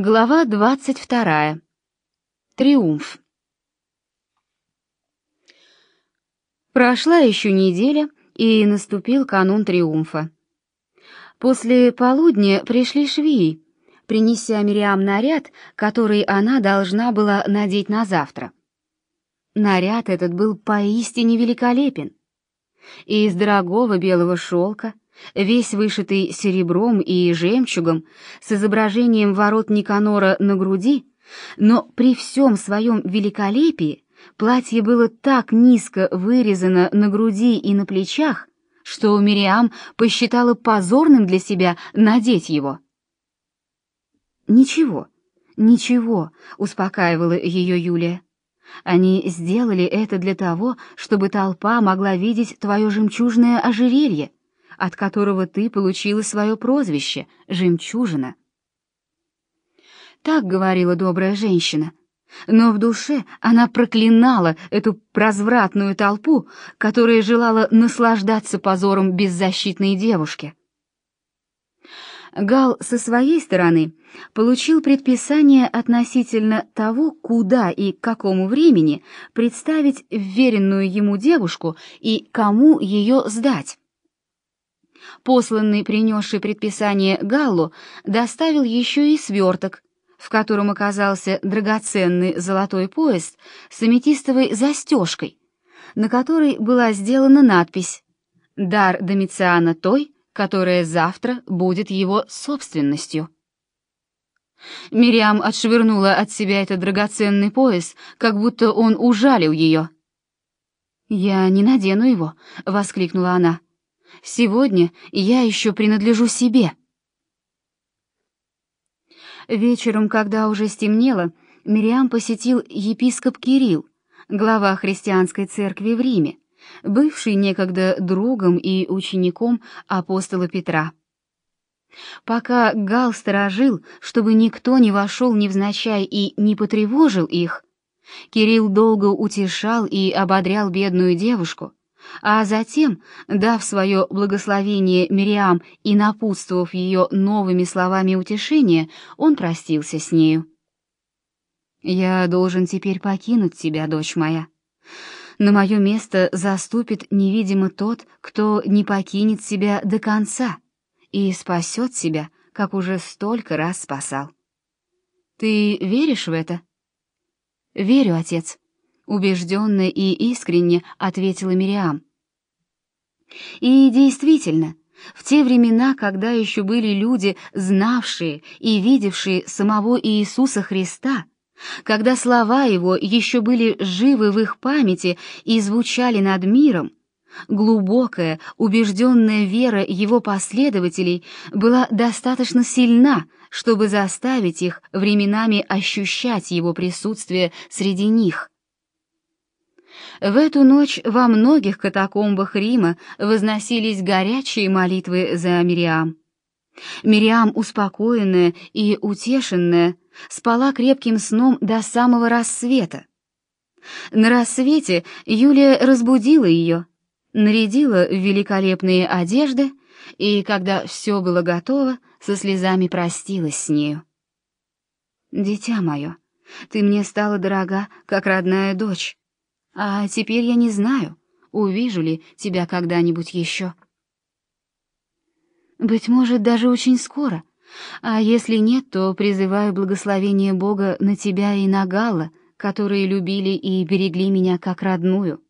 Глава двадцать вторая. Триумф. Прошла еще неделя, и наступил канун триумфа. После полудня пришли швеи, принеся Мириам наряд, который она должна была надеть на завтра. Наряд этот был поистине великолепен. Из дорогого белого шелка, весь вышитый серебром и жемчугом, с изображением ворот Никанора на груди, но при всем своем великолепии платье было так низко вырезано на груди и на плечах, что Мириам посчитала позорным для себя надеть его. «Ничего, ничего», — успокаивала ее Юлия. «Они сделали это для того, чтобы толпа могла видеть твое жемчужное ожерелье, от которого ты получила свое прозвище — «Жемчужина». Так говорила добрая женщина, но в душе она проклинала эту развратную толпу, которая желала наслаждаться позором беззащитной девушки. Гал со своей стороны получил предписание относительно того, куда и к какому времени представить вверенную ему девушку и кому ее сдать. Посланный, принесший предписание Галлу, доставил еще и сверток, в котором оказался драгоценный золотой пояс с аметистовой застежкой, на которой была сделана надпись «Дар Домициана той, которая завтра будет его собственностью». Мириам отшвырнула от себя этот драгоценный пояс, как будто он ужалил ее. «Я не надену его», — воскликнула она. «Сегодня я еще принадлежу себе». Вечером, когда уже стемнело, Мириам посетил епископ Кирилл, глава христианской церкви в Риме, бывший некогда другом и учеником апостола Петра. Пока Гал сторожил, чтобы никто не вошел невзначай и не потревожил их, Кирилл долго утешал и ободрял бедную девушку, а затем, дав свое благословение Мириам и напутствовав ее новыми словами утешения, он простился с нею. «Я должен теперь покинуть тебя, дочь моя. На мое место заступит невидимо тот, кто не покинет себя до конца и спасет себя, как уже столько раз спасал. Ты веришь в это?» «Верю, отец», убежденно и искренне ответила Мириам. И действительно, в те времена, когда еще были люди, знавшие и видевшие самого Иисуса Христа, когда слова Его еще были живы в их памяти и звучали над миром, глубокая, убежденная вера Его последователей была достаточно сильна, чтобы заставить их временами ощущать Его присутствие среди них. В эту ночь во многих катакомбах Рима возносились горячие молитвы за Мириам. Мириам, успокоенная и утешенная, спала крепким сном до самого рассвета. На рассвете Юлия разбудила ее, нарядила в великолепные одежды и, когда все было готово, со слезами простилась с нею. «Дитя мое, ты мне стала дорога, как родная дочь. А теперь я не знаю, увижу ли тебя когда-нибудь еще. Быть может, даже очень скоро. А если нет, то призываю благословение Бога на тебя и на Гала, которые любили и берегли меня как родную,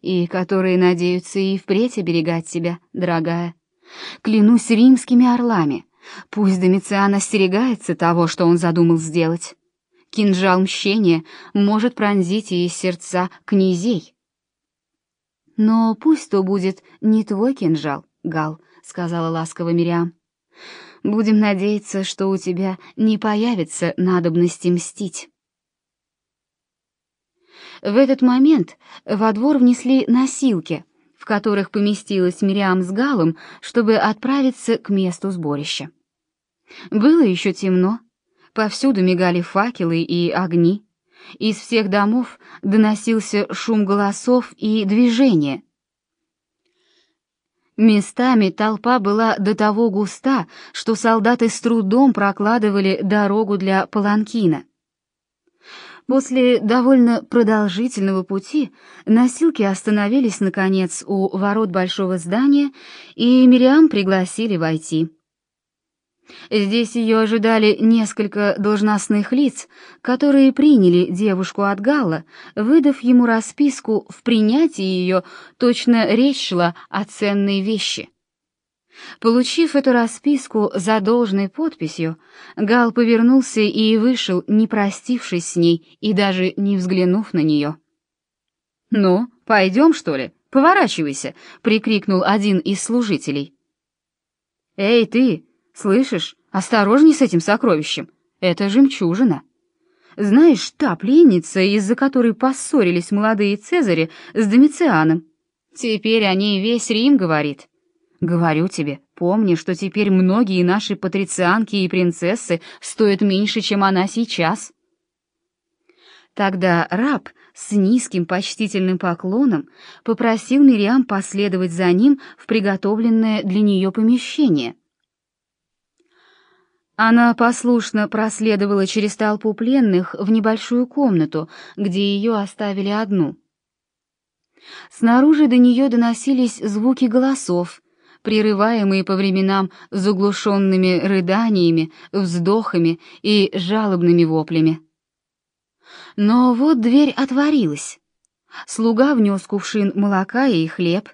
и которые надеются и впредь оберегать тебя, дорогая. Клянусь римскими орлами, пусть Домициан остерегается того, что он задумал сделать. Кинжал мщения может пронзить и сердца князей. Но пусть то будет не твой кинжал, Гал, сказала ласково Мириам. Будем надеяться, что у тебя не появится надобности мстить. В этот момент во двор внесли носилки, в которых поместилась Мириам с Галом, чтобы отправиться к месту сборища. Было еще темно, Повсюду мигали факелы и огни. Из всех домов доносился шум голосов и движение. Местами толпа была до того густа, что солдаты с трудом прокладывали дорогу для паланкина. После довольно продолжительного пути носилки остановились, наконец, у ворот большого здания, и Мириам пригласили войти. Здесь ее ожидали несколько должностных лиц, которые приняли девушку от Галла, выдав ему расписку в принятии ее, точно речь шла о ценной вещи. Получив эту расписку за должной подписью, Гал повернулся и вышел, не простившись с ней и даже не взглянув на нее. «Ну, пойдем, что ли? Поворачивайся!» — прикрикнул один из служителей. «Эй, ты!» Слышишь, осторожней с этим сокровищем. Это жемчужина. Знаешь, та пленница, из-за которой поссорились молодые цезари с Домицианом. Теперь о ней весь Рим говорит. Говорю тебе, помни, что теперь многие наши патрицианки и принцессы стоят меньше, чем она сейчас. Тогда раб с низким почтительным поклоном попросил Мириам последовать за ним в приготовленное для нее помещение — она послушно проследовала через толпу пленных в небольшую комнату, где ее оставили одну. Снаружи до нее доносились звуки голосов, прерываемые по временам заглушенными рыданиями, вздохами и жалобными воплями. Но вот дверь отворилась. Слуга внес кувшин молока и хлеб.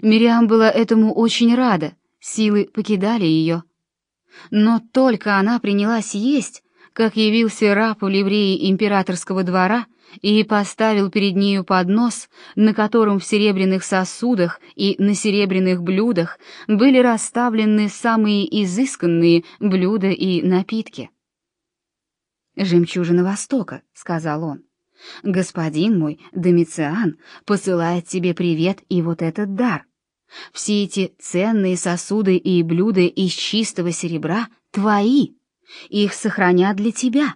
Мириам была этому очень рада, силы покидали ее. Но только она принялась есть, как явился раб в ливреи императорского двора и поставил перед нею поднос, на котором в серебряных сосудах и на серебряных блюдах были расставлены самые изысканные блюда и напитки. «Жемчужина Востока», — сказал он. «Господин мой, Домициан, посылает тебе привет и вот этот дар. Все эти ценные сосуды и блюда из чистого серебра твои. Их сохранят для тебя.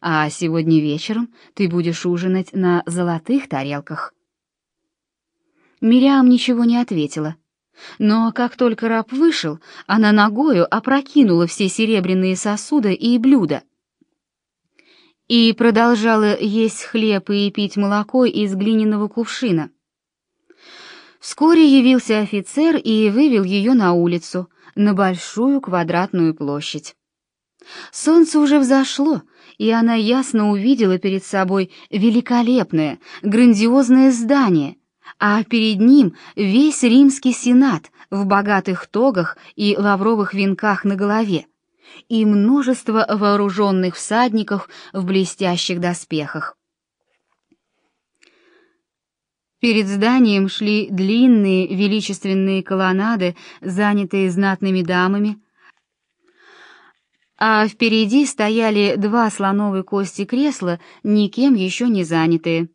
А сегодня вечером ты будешь ужинать на золотых тарелках. Мириам ничего не ответила. Но как только раб вышел, она ногою опрокинула все серебряные сосуды и блюда. И продолжала есть хлеб и пить молоко из глиняного кувшина. Вскоре явился офицер и вывел ее на улицу, на большую квадратную площадь. Солнце уже взошло, и она ясно увидела перед собой великолепное, грандиозное здание, а перед ним весь римский сенат в богатых тогах и лавровых венках на голове, и множество вооруженных всадников в блестящих доспехах. Перед зданием шли длинные величественные колоннады, занятые знатными дамами, а впереди стояли два слоновой кости кресла, никем еще не занятые.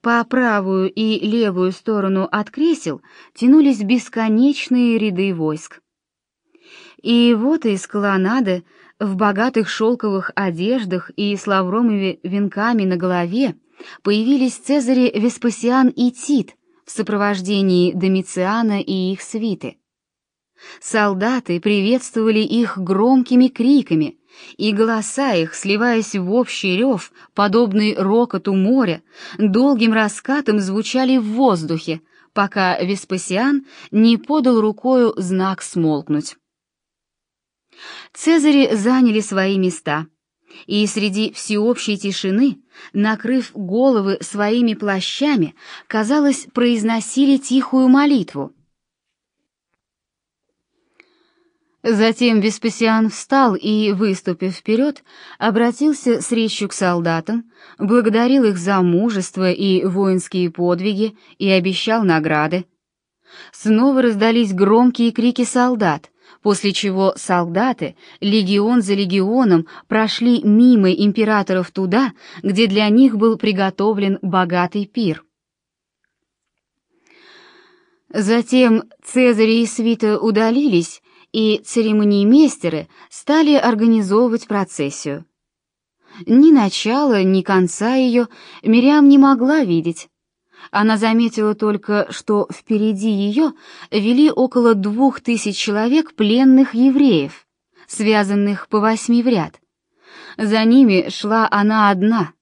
По правую и левую сторону от кресел тянулись бесконечные ряды войск. И вот из колоннады в богатых шелковых одеждах и с лавровыми венками на голове появились Цезари Веспасиан и Тит в сопровождении Домициана и их свиты. Солдаты приветствовали их громкими криками, и голоса их, сливаясь в общий рев, подобный рокоту моря, долгим раскатом звучали в воздухе, пока Веспасиан не подал рукою знак смолкнуть. Цезари заняли свои места — и среди всеобщей тишины, накрыв головы своими плащами, казалось, произносили тихую молитву. Затем Веспасиан встал и, выступив вперед, обратился с речью к солдатам, благодарил их за мужество и воинские подвиги и обещал награды. Снова раздались громкие крики солдат, после чего солдаты, легион за легионом, прошли мимо императоров туда, где для них был приготовлен богатый пир. Затем Цезарь и свита удалились, и церемониймейстеры стали организовывать процессию. Ни начала, ни конца ее Мириам не могла видеть, Она заметила только, что впереди ее вели около двух тысяч человек пленных евреев, связанных по восьми в ряд. За ними шла она одна,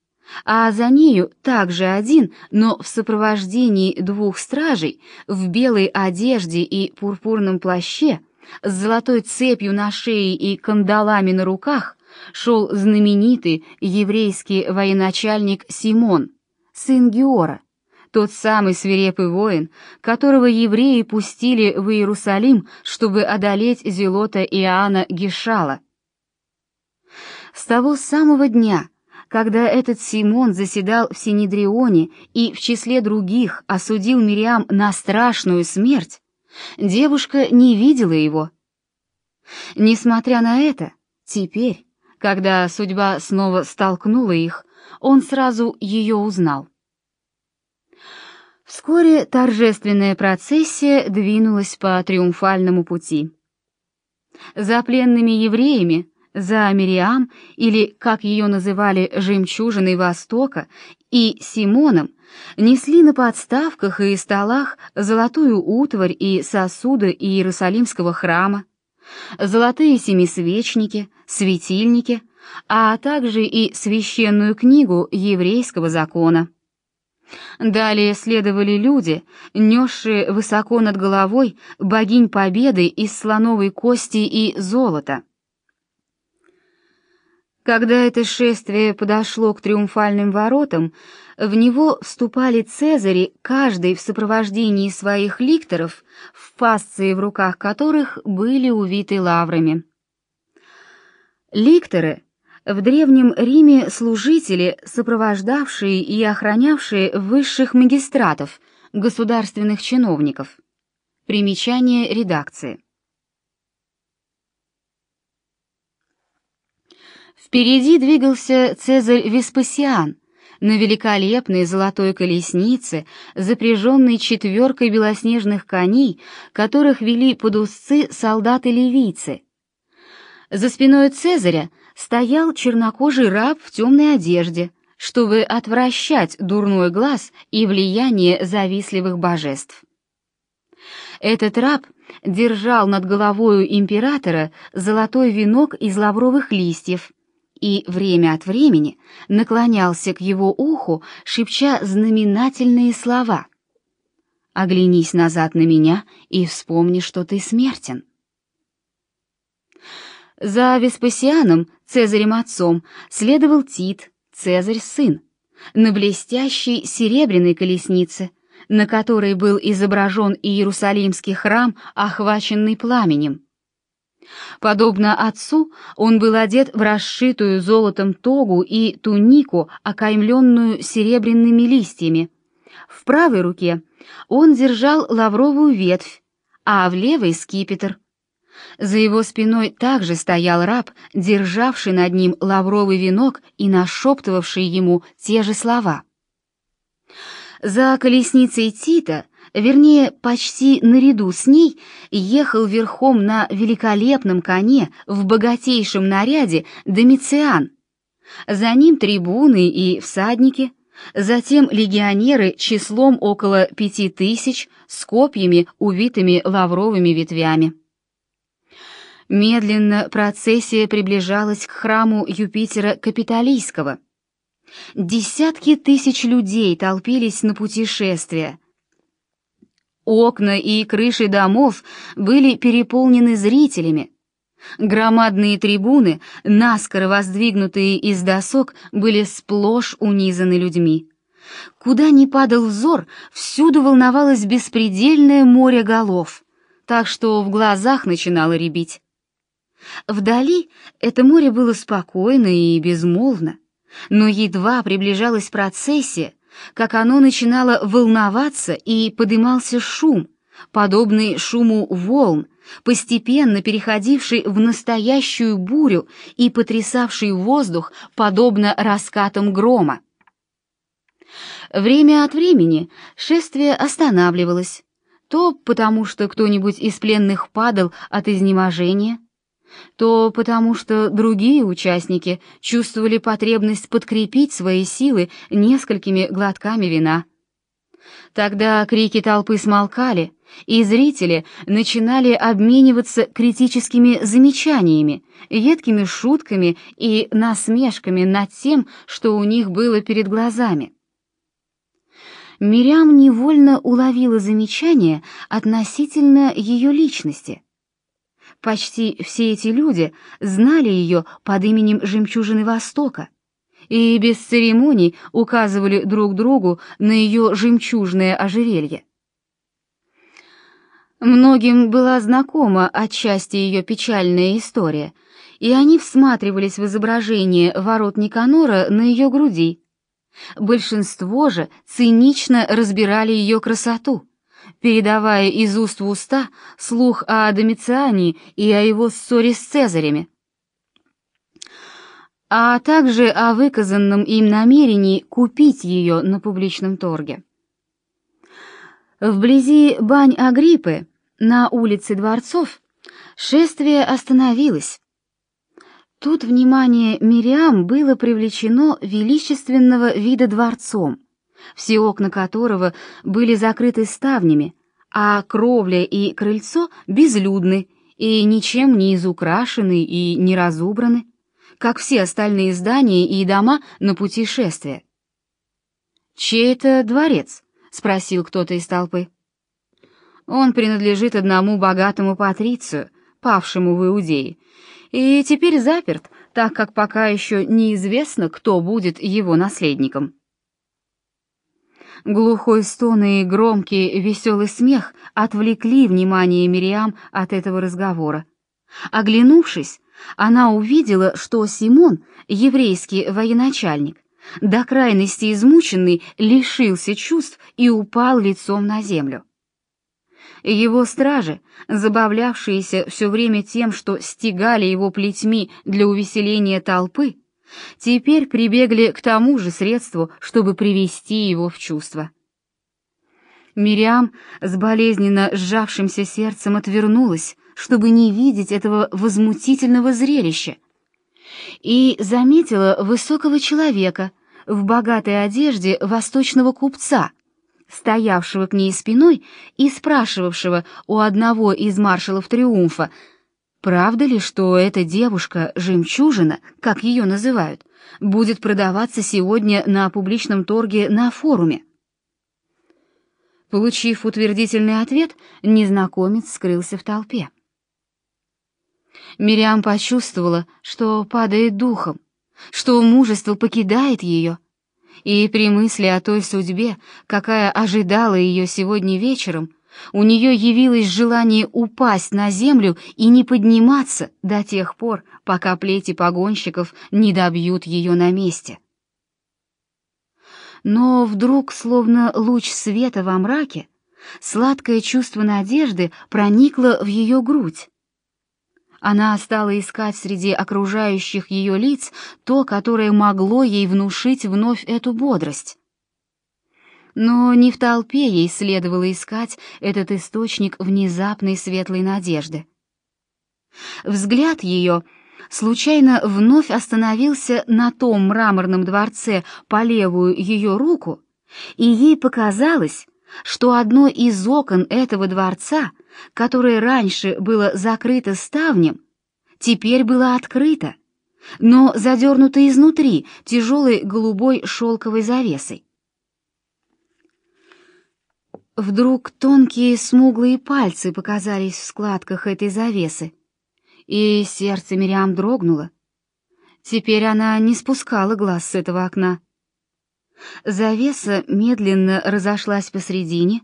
а за нею также один, но в сопровождении двух стражей в белой одежде и пурпурном плаще, с золотой цепью на шее и кандалами на руках, шел знаменитый еврейский военачальник Симон, сын Геора, тот самый свирепый воин, которого евреи пустили в Иерусалим, чтобы одолеть Зелота Иоанна Гешала. С того самого дня, когда этот Симон заседал в Синедрионе и в числе других осудил Мириам на страшную смерть, девушка не видела его. Несмотря на это, теперь, когда судьба снова столкнула их, он сразу ее узнал. Вскоре торжественная процессия двинулась по триумфальному пути. За пленными евреями, за Мириам, или, как ее называли, «жемчужиной Востока», и Симоном, несли на подставках и столах золотую утварь и сосуды Иерусалимского храма, золотые семисвечники, светильники, а также и священную книгу еврейского закона. Далее следовали люди, несшие высоко над головой богинь победы из слоновой кости и золота. Когда это шествие подошло к триумфальным воротам, в него вступали цезари, каждый в сопровождении своих ликторов, в фасции в руках которых были увиты лаврами. Ликторы — в Древнем Риме служители, сопровождавшие и охранявшие высших магистратов, государственных чиновников. Примечание редакции. Впереди двигался Цезарь Веспасиан на великолепной золотой колеснице, запряженной четверкой белоснежных коней, которых вели под узцы солдаты-ливийцы. За спиной Цезаря стоял чернокожий раб в темной одежде, чтобы отвращать дурной глаз и влияние завистливых божеств. Этот раб держал над головою императора золотой венок из лавровых листьев и время от времени наклонялся к его уху, шепча знаменательные слова. «Оглянись назад на меня и вспомни, что ты смертен». За Веспасианом, Цезарем отцом, следовал Тит, Цезарь сын, на блестящей серебряной колеснице, на которой был изображен Иерусалимский храм, охваченный пламенем. Подобно отцу, он был одет в расшитую золотом тогу и тунику, окаймленную серебряными листьями. В правой руке он держал лавровую ветвь, а в левой — скипетр — за его спиной также стоял раб, державший над ним лавровый венок и нашептывавший ему те же слова. За колесницей Тита, вернее, почти наряду с ней, ехал верхом на великолепном коне в богатейшем наряде Домициан. За ним трибуны и всадники, затем легионеры числом около пяти тысяч с копьями, увитыми лавровыми ветвями. Медленно процессия приближалась к храму Юпитера Капитолийского. Десятки тысяч людей толпились на путешествие. Окна и крыши домов были переполнены зрителями. Громадные трибуны, наскоро воздвигнутые из досок, были сплошь унизаны людьми. Куда ни падал взор, всюду волновалось беспредельное море голов, так что в глазах начинало рябить. Вдали это море было спокойно и безмолвно, но едва приближалась процессия, как оно начинало волноваться и подымался шум, подобный шуму волн, постепенно переходивший в настоящую бурю и потрясавший воздух, подобно раскатам грома. Время от времени шествие останавливалось, то потому что кто-нибудь из пленных падал от изнеможения, то потому что другие участники чувствовали потребность подкрепить свои силы несколькими глотками вина. Тогда крики толпы смолкали, и зрители начинали обмениваться критическими замечаниями, едкими шутками и насмешками над тем, что у них было перед глазами. Мирям невольно уловила замечание относительно ее личности. Почти все эти люди знали ее под именем «Жемчужины Востока», и без церемоний указывали друг другу на ее жемчужное ожерелье. Многим была знакома отчасти ее печальная история, и они всматривались в изображение ворот Никанора на ее груди. Большинство же цинично разбирали ее красоту, передавая из уст в уста слух о Домициане и о его ссоре с Цезарями а также о выказанном им намерении купить ее на публичном торге. Вблизи бань Агриппы, на улице Дворцов, шествие остановилось. Тут внимание Мириам было привлечено величественного вида дворцом, все окна которого были закрыты ставнями, а кровля и крыльцо безлюдны и ничем не изукрашены и не разубраны как все остальные здания и дома на пути шествия. «Чей это дворец?» — спросил кто-то из толпы. «Он принадлежит одному богатому патрицию, павшему в Иудее, и теперь заперт, так как пока еще неизвестно, кто будет его наследником». Глухой стон и громкий веселый смех отвлекли внимание Мириам от этого разговора. Оглянувшись, она увидела, что Симон, еврейский военачальник, до крайности измученный, лишился чувств и упал лицом на землю. Его стражи, забавлявшиеся все время тем, что стегали его плетьми для увеселения толпы, теперь прибегли к тому же средству, чтобы привести его в чувство. Мириам с болезненно сжавшимся сердцем отвернулась, чтобы не видеть этого возмутительного зрелища, и заметила высокого человека в богатой одежде восточного купца, стоявшего к ней спиной и спрашивавшего у одного из маршалов триумфа, правда ли, что эта девушка, жемчужина, как ее называют, будет продаваться сегодня на публичном торге на форуме. Получив утвердительный ответ, незнакомец скрылся в толпе. Мириам почувствовала, что падает духом, что мужество покидает ее, и при мысли о той судьбе, какая ожидала ее сегодня вечером, у нее явилось желание упасть на землю и не подниматься до тех пор, пока плети погонщиков не добьют ее на месте. Но вдруг, словно луч света во мраке, сладкое чувство надежды проникло в ее грудь. Она стала искать среди окружающих ее лиц то, которое могло ей внушить вновь эту бодрость. Но не в толпе ей следовало искать этот источник внезапной светлой надежды. Взгляд ее случайно вновь остановился на том мраморном дворце по левую ее руку, и ей показалось, что одно из окон этого дворца, которое раньше было закрыто ставнем, теперь было открыто, но задернуто изнутри тяжелой голубой шелковой завесой. Вдруг тонкие смуглые пальцы показались в складках этой завесы, и сердце Мириам дрогнуло. Теперь она не спускала глаз с этого окна. Завеса медленно разошлась посредине,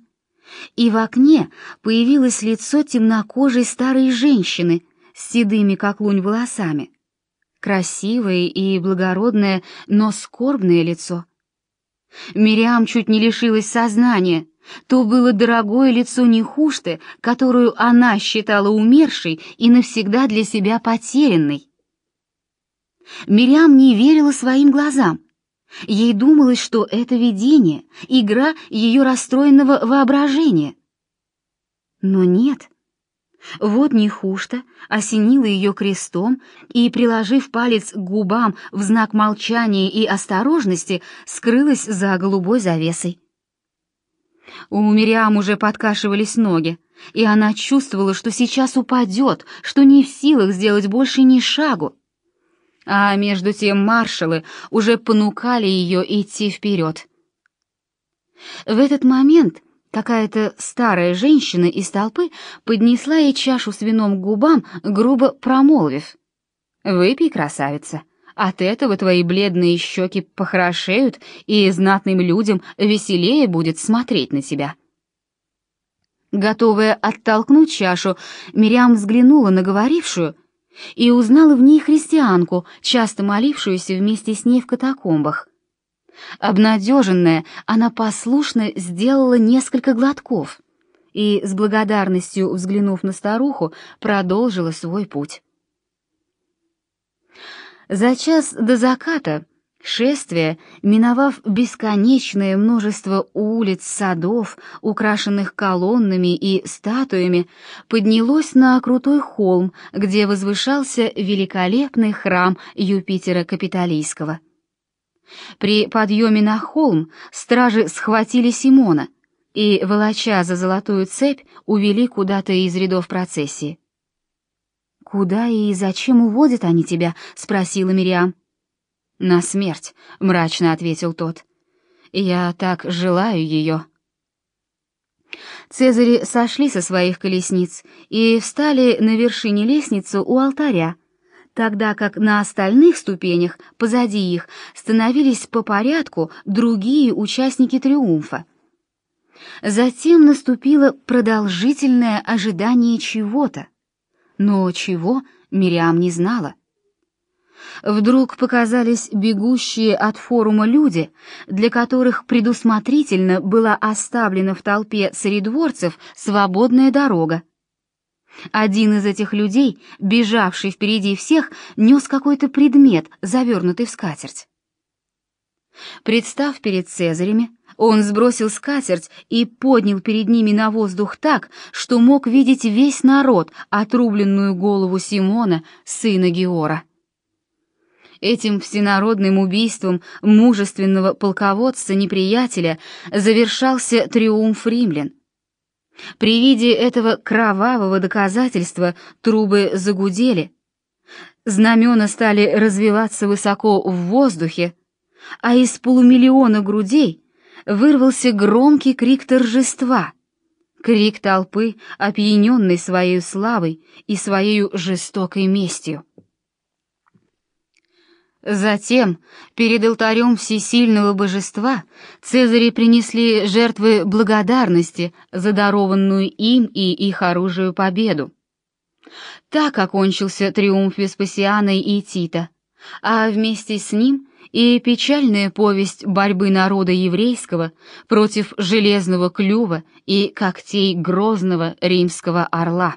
и в окне появилось лицо темнокожей старой женщины с седыми, как лунь, волосами. Красивое и благородное, но скорбное лицо. Мириам чуть не лишилась сознания. То было дорогое лицо Нехушты, которую она считала умершей и навсегда для себя потерянной. Мириам не верила своим глазам. Ей думалось, что это видение, игра ее расстроенного воображения. Но нет. Вот Нехушта осенила ее крестом и, приложив палец к губам в знак молчания и осторожности, скрылась за голубой завесой. У Мириам уже подкашивались ноги, и она чувствовала, что сейчас упадет, что не в силах сделать больше ни шагу. А между тем маршалы уже понукали ее идти вперед. В этот момент какая-то старая женщина из толпы поднесла ей чашу с вином к губам, грубо промолвив. «Выпей, красавица, от этого твои бледные щеки похорошеют, и знатным людям веселее будет смотреть на тебя». Готовая оттолкнуть чашу, Мириам взглянула на говорившую и узнала в ней христианку, часто молившуюся вместе с ней в катакомбах. Обнадеженная, она послушно сделала несколько глотков и, с благодарностью взглянув на старуху, продолжила свой путь. За час до заката шествие, миновав бесконечное множество улиц, садов, украшенных колоннами и статуями, поднялось на крутой холм, где возвышался великолепный храм Юпитера Капитолийского. При подъеме на холм стражи схватили Симона и, волоча за золотую цепь, увели куда-то из рядов процессии. «Куда и зачем уводят они тебя?» — спросила Мириам. «На смерть», — мрачно ответил тот. «Я так желаю ее». Цезари сошли со своих колесниц и встали на вершине лестницы у алтаря, тогда как на остальных ступенях, позади их, становились по порядку другие участники триумфа. Затем наступило продолжительное ожидание чего-то. Но чего, Мириам не знала. Вдруг показались бегущие от форума люди, для которых предусмотрительно была оставлена в толпе царедворцев свободная дорога. Один из этих людей, бежавший впереди всех, нес какой-то предмет, завернутый в скатерть. Представ перед Цезарями, он сбросил скатерть и поднял перед ними на воздух так, что мог видеть весь народ, отрубленную голову Симона, сына Геора. Этим всенародным убийством мужественного полководца-неприятеля завершался триумф римлян. При виде этого кровавого доказательства трубы загудели, знамена стали развиваться высоко в воздухе, а из полумиллиона грудей вырвался громкий крик торжества, крик толпы, опьяненной своей славой и своей жестокой местью. Затем, перед алтарем всесильного божества, Цезари принесли жертвы благодарности за дарованную им и их оружию победу. Так окончился триумф Веспасиана и Тита, а вместе с ним и печальная повесть борьбы народа еврейского против железного клюва и когтей грозного римского орла.